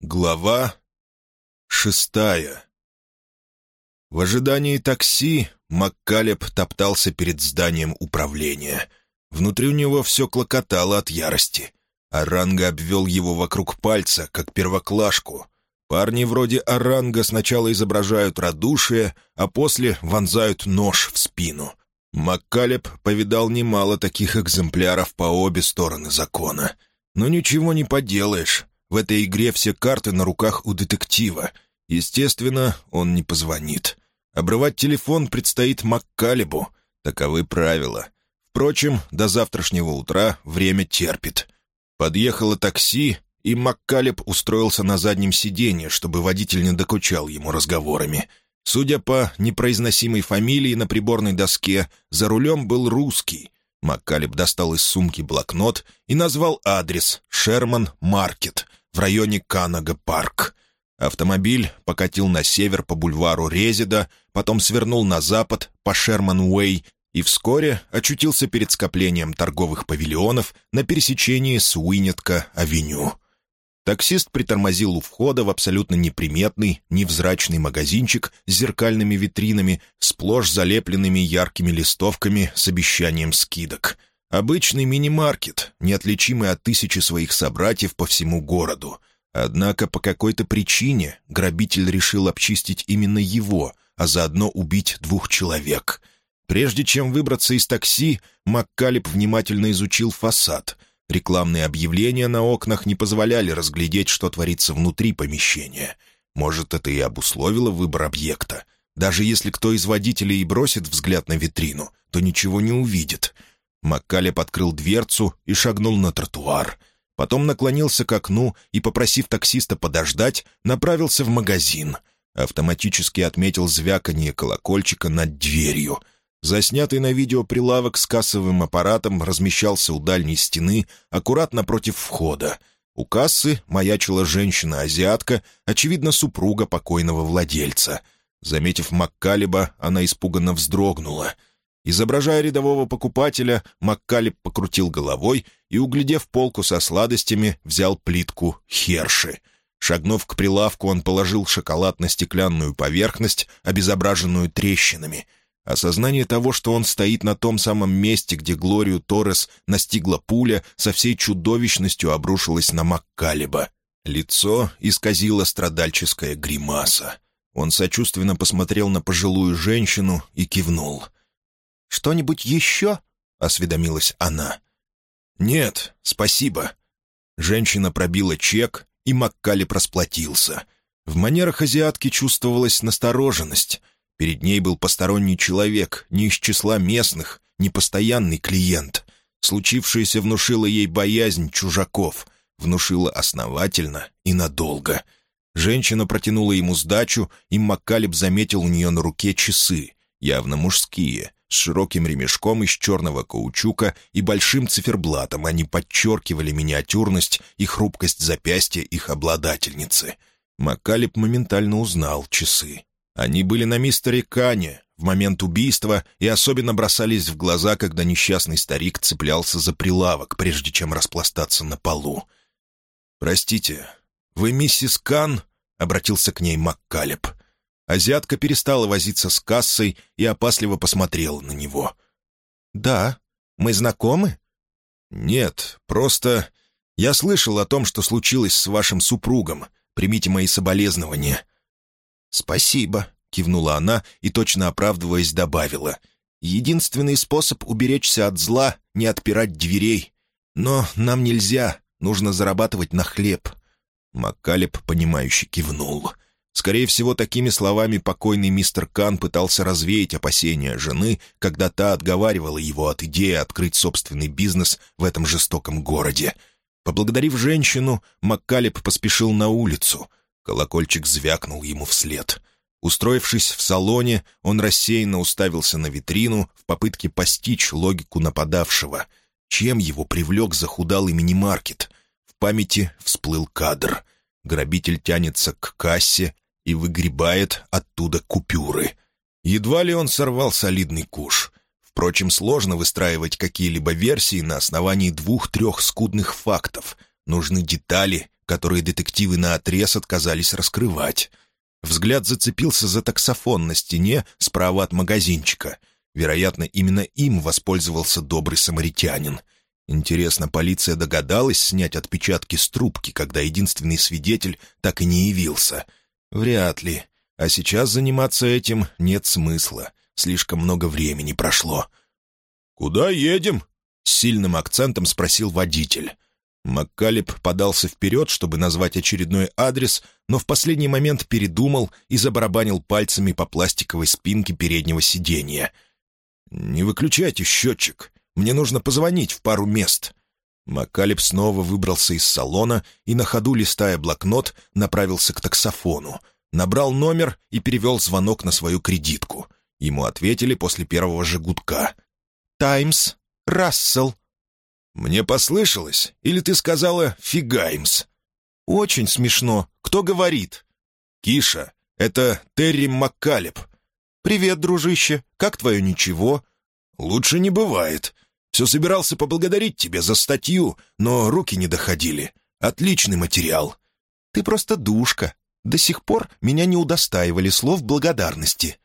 Глава шестая В ожидании такси Маккалеб топтался перед зданием управления. Внутри у него все клокотало от ярости. Аранга обвел его вокруг пальца, как первоклашку. Парни вроде Аранга сначала изображают радушие, а после вонзают нож в спину. Маккалеб повидал немало таких экземпляров по обе стороны закона. Но ничего не поделаешь. В этой игре все карты на руках у детектива. Естественно, он не позвонит. Обрывать телефон предстоит Маккалебу. Таковы правила. Впрочем, до завтрашнего утра время терпит. Подъехало такси, и Маккалеб устроился на заднем сиденье, чтобы водитель не докучал ему разговорами. Судя по непроизносимой фамилии на приборной доске, за рулем был русский. Маккалеб достал из сумки блокнот и назвал адрес «Шерман Маркет», в районе Канага-парк. Автомобиль покатил на север по бульвару Резида, потом свернул на запад по Шерман-Уэй и вскоре очутился перед скоплением торговых павильонов на пересечении с Уинетка-авеню. Таксист притормозил у входа в абсолютно неприметный, невзрачный магазинчик с зеркальными витринами, сплошь залепленными яркими листовками с обещанием скидок — Обычный мини-маркет, неотличимый от тысячи своих собратьев по всему городу. Однако по какой-то причине грабитель решил обчистить именно его, а заодно убить двух человек. Прежде чем выбраться из такси, Маккалеб внимательно изучил фасад. Рекламные объявления на окнах не позволяли разглядеть, что творится внутри помещения. Может, это и обусловило выбор объекта. Даже если кто из водителей и бросит взгляд на витрину, то ничего не увидит — Маккалеб открыл дверцу и шагнул на тротуар. Потом наклонился к окну и, попросив таксиста подождать, направился в магазин. Автоматически отметил звяканье колокольчика над дверью. Заснятый на видео прилавок с кассовым аппаратом размещался у дальней стены, аккуратно против входа. У кассы маячила женщина-азиатка, очевидно, супруга покойного владельца. Заметив Маккалеба, она испуганно вздрогнула — Изображая рядового покупателя, Маккалеб покрутил головой и, углядев полку со сладостями, взял плитку херши. Шагнув к прилавку, он положил шоколад на стеклянную поверхность, обезображенную трещинами. Осознание того, что он стоит на том самом месте, где Глорию Торрес настигла пуля, со всей чудовищностью обрушилось на Маккалеба. Лицо исказило страдальческая гримаса. Он сочувственно посмотрел на пожилую женщину и кивнул — «Что-нибудь еще?» — осведомилась она. «Нет, спасибо». Женщина пробила чек, и Маккали просплатился. В манерах азиатки чувствовалась настороженность. Перед ней был посторонний человек, не из числа местных, непостоянный клиент. Случившееся внушило ей боязнь чужаков, внушило основательно и надолго. Женщина протянула ему сдачу, и Маккалеб заметил у нее на руке часы, явно мужские, с широким ремешком из черного каучука и большим циферблатом они подчеркивали миниатюрность и хрупкость запястья их обладательницы. Макалеб моментально узнал часы. Они были на мистере Кане в момент убийства и особенно бросались в глаза, когда несчастный старик цеплялся за прилавок, прежде чем распластаться на полу. «Простите, вы миссис Кан?» — обратился к ней Маккалеб. Азиатка перестала возиться с кассой и опасливо посмотрела на него. «Да. Мы знакомы?» «Нет, просто... Я слышал о том, что случилось с вашим супругом. Примите мои соболезнования». «Спасибо», — кивнула она и, точно оправдываясь, добавила. «Единственный способ уберечься от зла — не отпирать дверей. Но нам нельзя, нужно зарабатывать на хлеб». Маккалеб, понимающе кивнул. «Маккалеб» Скорее всего, такими словами покойный мистер Кан пытался развеять опасения жены, когда та отговаривала его от идеи открыть собственный бизнес в этом жестоком городе. Поблагодарив женщину, Маккалеб поспешил на улицу. Колокольчик звякнул ему вслед. Устроившись в салоне, он рассеянно уставился на витрину в попытке постичь логику нападавшего. Чем его привлек захудалый мини-маркет? В памяти всплыл кадр. Грабитель тянется к кассе, и выгребает оттуда купюры. Едва ли он сорвал солидный куш. Впрочем, сложно выстраивать какие-либо версии на основании двух-трех скудных фактов. Нужны детали, которые детективы наотрез отказались раскрывать. Взгляд зацепился за таксофон на стене справа от магазинчика. Вероятно, именно им воспользовался добрый самаритянин. Интересно, полиция догадалась снять отпечатки с трубки, когда единственный свидетель так и не явился? Вряд ли. А сейчас заниматься этим нет смысла. Слишком много времени прошло. «Куда едем?» — с сильным акцентом спросил водитель. Маккалеб подался вперед, чтобы назвать очередной адрес, но в последний момент передумал и забарабанил пальцами по пластиковой спинке переднего сиденья. «Не выключайте счетчик. Мне нужно позвонить в пару мест». Маккалеб снова выбрался из салона и, на ходу листая блокнот, направился к таксофону. Набрал номер и перевел звонок на свою кредитку. Ему ответили после первого же гудка. «Таймс, Рассел», «Мне послышалось? Или ты сказала «фигаймс»?» «Очень смешно. Кто говорит?» «Киша, это Терри Маккалеб». «Привет, дружище. Как твое ничего?» «Лучше не бывает. Все собирался поблагодарить тебя за статью, но руки не доходили. Отличный материал». «Ты просто душка. До сих пор меня не удостаивали слов благодарности».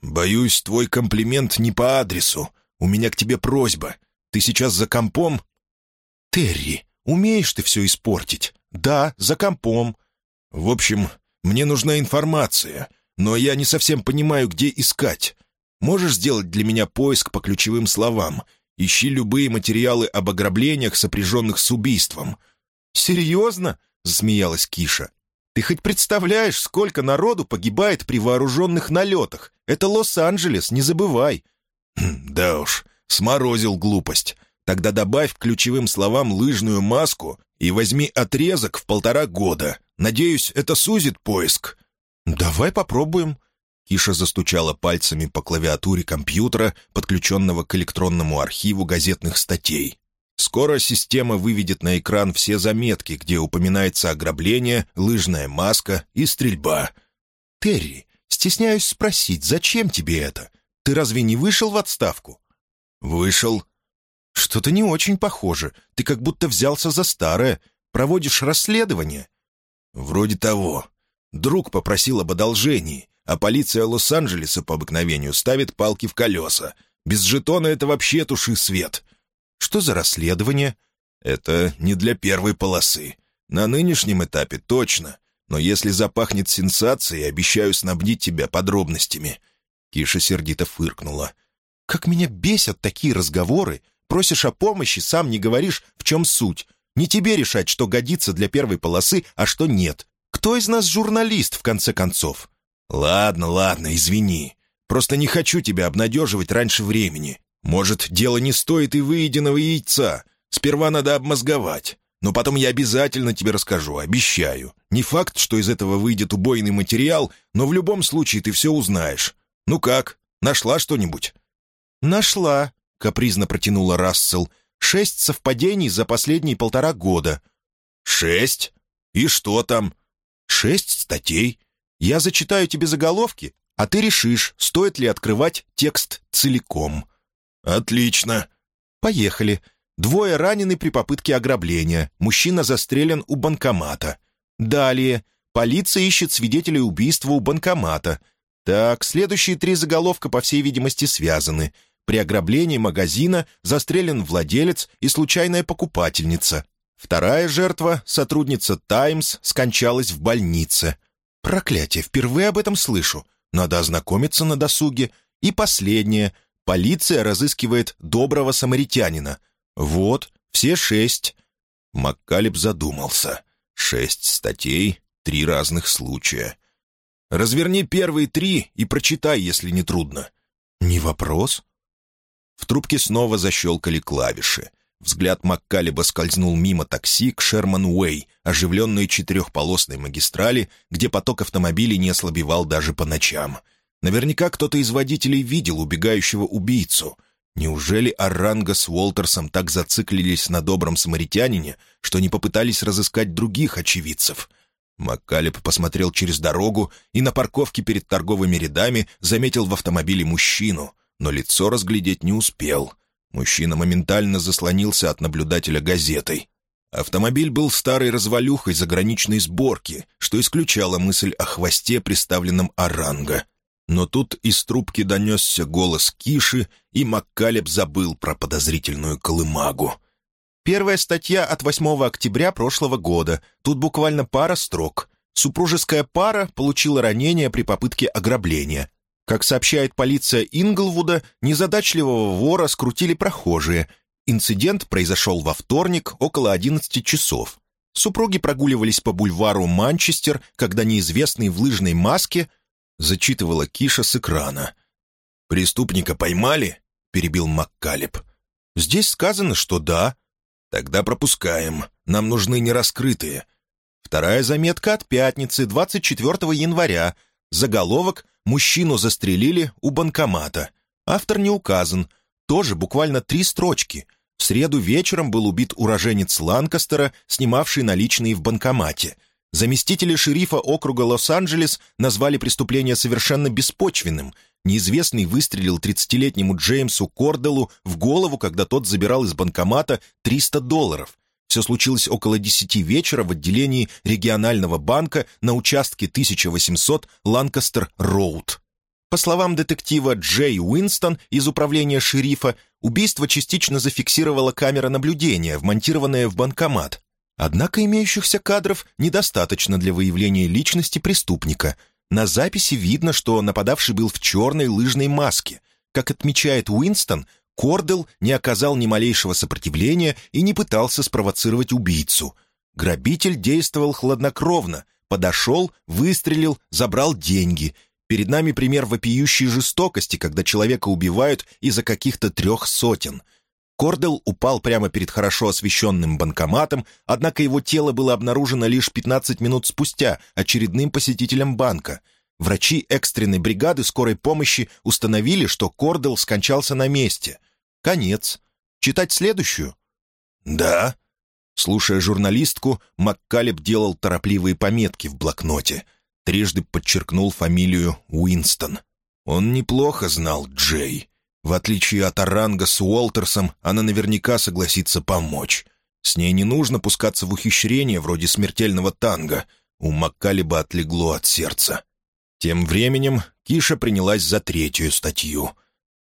«Боюсь, твой комплимент не по адресу. У меня к тебе просьба. Ты сейчас за компом «Терри, умеешь ты все испортить?» «Да, за компом». «В общем, мне нужна информация, но я не совсем понимаю, где искать. Можешь сделать для меня поиск по ключевым словам? Ищи любые материалы об ограблениях, сопряженных с убийством». «Серьезно?» — засмеялась Киша. «Ты хоть представляешь, сколько народу погибает при вооруженных налетах? Это Лос-Анджелес, не забывай». «Хм, «Да уж, сморозил глупость. Тогда добавь к ключевым словам лыжную маску и возьми отрезок в полтора года. Надеюсь, это сузит поиск». «Давай попробуем». Киша застучала пальцами по клавиатуре компьютера, подключенного к электронному архиву газетных статей. Скоро система выведет на экран все заметки, где упоминается ограбление, лыжная маска и стрельба. «Терри, стесняюсь спросить, зачем тебе это? Ты разве не вышел в отставку?» «Вышел. «Что-то не очень похоже. Ты как будто взялся за старое. Проводишь расследование?» «Вроде того. Друг попросил об одолжении, а полиция Лос-Анджелеса по обыкновению ставит палки в колеса. Без жетона это вообще туши свет». «Что за расследование?» «Это не для первой полосы. На нынешнем этапе точно. Но если запахнет сенсацией, обещаю снабдить тебя подробностями». Киша сердито фыркнула. «Как меня бесят такие разговоры Просишь о помощи, сам не говоришь, в чем суть. Не тебе решать, что годится для первой полосы, а что нет. Кто из нас журналист, в конце концов? Ладно, ладно, извини. Просто не хочу тебя обнадеживать раньше времени. Может, дело не стоит и выеденного яйца. Сперва надо обмозговать. Но потом я обязательно тебе расскажу, обещаю. Не факт, что из этого выйдет убойный материал, но в любом случае ты все узнаешь. Ну как, нашла что-нибудь?» «Нашла», — капризно протянула Рассел. «Шесть совпадений за последние полтора года». «Шесть? И что там?» «Шесть статей. Я зачитаю тебе заголовки, а ты решишь, стоит ли открывать текст целиком». «Отлично». «Поехали. Двое ранены при попытке ограбления. Мужчина застрелен у банкомата. Далее. Полиция ищет свидетелей убийства у банкомата. Так, следующие три заголовка, по всей видимости, связаны. При ограблении магазина застрелен владелец и случайная покупательница. Вторая жертва, сотрудница «Таймс», скончалась в больнице. Проклятие, впервые об этом слышу. Надо ознакомиться на досуге. И последнее. Полиция разыскивает доброго самаритянина. Вот, все шесть. Маккалеб задумался. Шесть статей, три разных случая. Разверни первые три и прочитай, если не трудно. Не вопрос. В трубке снова защелкали клавиши. Взгляд Маккалеба скользнул мимо такси к Шерман-Уэй, оживленной четырехполосной магистрали, где поток автомобилей не ослабевал даже по ночам. Наверняка кто-то из водителей видел убегающего убийцу. Неужели Аранга с Уолтерсом так зациклились на добром самаритянине, что не попытались разыскать других очевидцев? Маккалеб посмотрел через дорогу и на парковке перед торговыми рядами заметил в автомобиле мужчину — но лицо разглядеть не успел. Мужчина моментально заслонился от наблюдателя газетой. Автомобиль был старой развалюхой заграничной сборки, что исключало мысль о хвосте, приставленном оранга. Но тут из трубки донесся голос Киши, и Маккалеб забыл про подозрительную колымагу. Первая статья от 8 октября прошлого года. Тут буквально пара строк. Супружеская пара получила ранение при попытке ограбления. Как сообщает полиция Инглвуда, незадачливого вора скрутили прохожие. Инцидент произошел во вторник около 11 часов. Супруги прогуливались по бульвару Манчестер, когда неизвестный в лыжной маске зачитывала Киша с экрана. «Преступника поймали?» — перебил Маккалеб. «Здесь сказано, что да». «Тогда пропускаем. Нам нужны нераскрытые». Вторая заметка от пятницы, 24 января. Заголовок «Мужчину застрелили у банкомата». Автор не указан. Тоже буквально три строчки. В среду вечером был убит уроженец Ланкастера, снимавший наличные в банкомате — Заместители шерифа округа Лос-Анджелес назвали преступление совершенно беспочвенным. Неизвестный выстрелил 30-летнему Джеймсу Корделу в голову, когда тот забирал из банкомата 300 долларов. Все случилось около 10 вечера в отделении регионального банка на участке 1800 Ланкастер-Роуд. По словам детектива Джей Уинстон из управления шерифа, убийство частично зафиксировала камера наблюдения, вмонтированная в банкомат. Однако имеющихся кадров недостаточно для выявления личности преступника. На записи видно, что нападавший был в черной лыжной маске. Как отмечает Уинстон, Кордел не оказал ни малейшего сопротивления и не пытался спровоцировать убийцу. Грабитель действовал хладнокровно, подошел, выстрелил, забрал деньги. Перед нами пример вопиющей жестокости, когда человека убивают из-за каких-то трех сотен — Кордел упал прямо перед хорошо освещенным банкоматом, однако его тело было обнаружено лишь 15 минут спустя очередным посетителем банка. Врачи экстренной бригады скорой помощи установили, что Кордел скончался на месте. Конец. Читать следующую? «Да». Слушая журналистку, Маккалеб делал торопливые пометки в блокноте. Трижды подчеркнул фамилию Уинстон. Он неплохо знал Джей. В отличие от Оранга с Уолтерсом, она наверняка согласится помочь. С ней не нужно пускаться в ухищрение вроде смертельного танга. У Маккалиба отлегло от сердца. Тем временем Киша принялась за третью статью.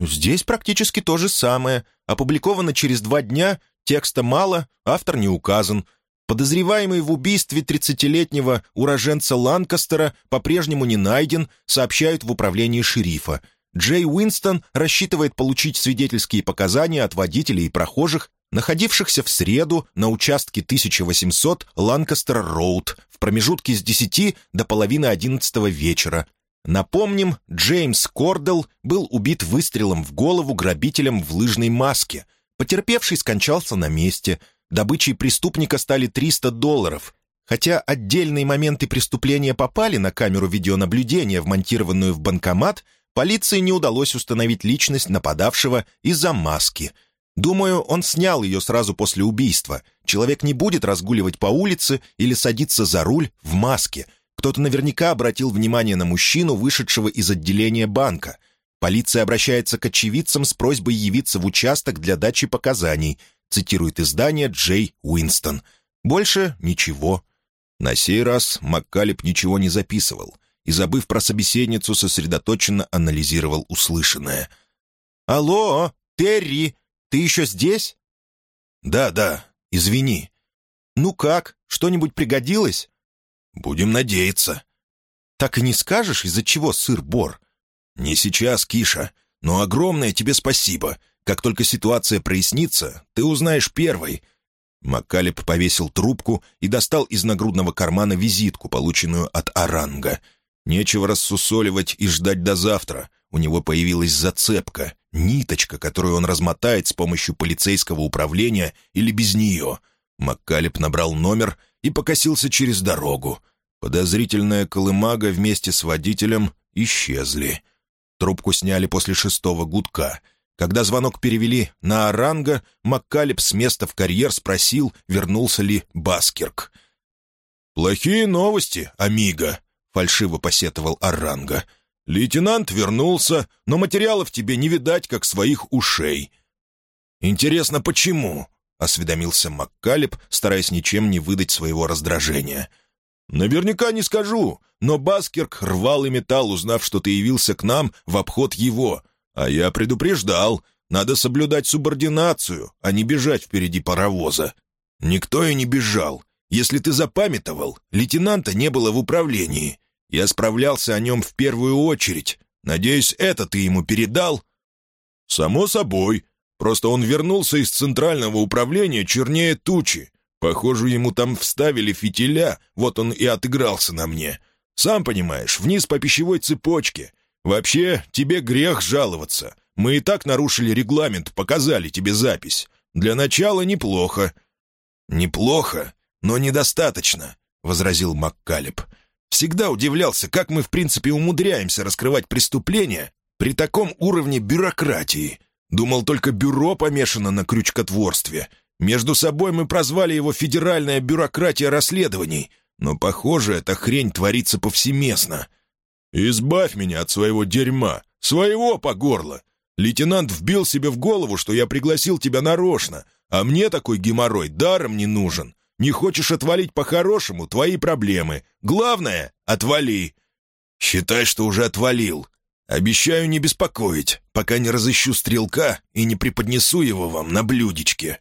«Здесь практически то же самое. Опубликовано через два дня, текста мало, автор не указан. Подозреваемый в убийстве 30-летнего уроженца Ланкастера по-прежнему не найден, сообщают в управлении шерифа. Джей Уинстон рассчитывает получить свидетельские показания от водителей и прохожих, находившихся в среду на участке 1800 Ланкастер-Роуд в промежутке с 10 до половины 11 вечера. Напомним, Джеймс Кордел был убит выстрелом в голову грабителем в лыжной маске. Потерпевший скончался на месте. Добычей преступника стали 300 долларов. Хотя отдельные моменты преступления попали на камеру видеонаблюдения, вмонтированную в банкомат, Полиции не удалось установить личность нападавшего из-за маски. Думаю, он снял ее сразу после убийства. Человек не будет разгуливать по улице или садиться за руль в маске. Кто-то наверняка обратил внимание на мужчину, вышедшего из отделения банка. Полиция обращается к очевидцам с просьбой явиться в участок для дачи показаний, цитирует издание Джей Уинстон. Больше ничего. На сей раз Маккалеб ничего не записывал и, забыв про собеседницу, сосредоточенно анализировал услышанное. «Алло, Терри, ты еще здесь?» «Да, да, извини». «Ну как, что-нибудь пригодилось?» «Будем надеяться». «Так и не скажешь, из-за чего сыр-бор?» «Не сейчас, Киша, но огромное тебе спасибо. Как только ситуация прояснится, ты узнаешь первой». Маккалеб повесил трубку и достал из нагрудного кармана визитку, полученную от Аранга — Нечего рассусоливать и ждать до завтра. У него появилась зацепка, ниточка, которую он размотает с помощью полицейского управления или без нее. Маккалеб набрал номер и покосился через дорогу. Подозрительная колымага вместе с водителем исчезли. Трубку сняли после шестого гудка. Когда звонок перевели на Оранга, Маккалеб с места в карьер спросил, вернулся ли Баскерк. «Плохие новости, Амиго», — фальшиво посетовал Аранга. «Лейтенант вернулся, но материалов тебе не видать, как своих ушей». «Интересно, почему?» Осведомился Маккалеб, стараясь ничем не выдать своего раздражения. «Наверняка не скажу, но Баскерк рвал и металл, узнав, что ты явился к нам в обход его. А я предупреждал, надо соблюдать субординацию, а не бежать впереди паровоза. Никто и не бежал. Если ты запамятовал, лейтенанта не было в управлении. Я справлялся о нем в первую очередь. Надеюсь, это ты ему передал?» «Само собой. Просто он вернулся из центрального управления чернее тучи. Похоже, ему там вставили фитиля, вот он и отыгрался на мне. Сам понимаешь, вниз по пищевой цепочке. Вообще, тебе грех жаловаться. Мы и так нарушили регламент, показали тебе запись. Для начала неплохо». «Неплохо, но недостаточно», — возразил Маккалеб. «Всегда удивлялся, как мы в принципе умудряемся раскрывать преступления при таком уровне бюрократии. Думал, только бюро помешано на крючкотворстве. Между собой мы прозвали его «Федеральная бюрократия расследований», но, похоже, эта хрень творится повсеместно. «Избавь меня от своего дерьма, своего по горло. Лейтенант вбил себе в голову, что я пригласил тебя нарочно, а мне такой геморрой даром не нужен. Не хочешь отвалить по-хорошему — твои проблемы. Главное — отвали. Считай, что уже отвалил. Обещаю не беспокоить, пока не разыщу стрелка и не преподнесу его вам на блюдечке».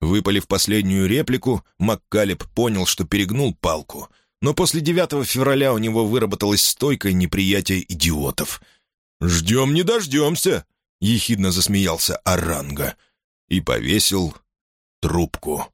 Выпалив последнюю реплику, Маккалеб понял, что перегнул палку. Но после 9 февраля у него выработалось стойкое неприятие идиотов. «Ждем не дождемся», — ехидно засмеялся Аранга и повесил трубку.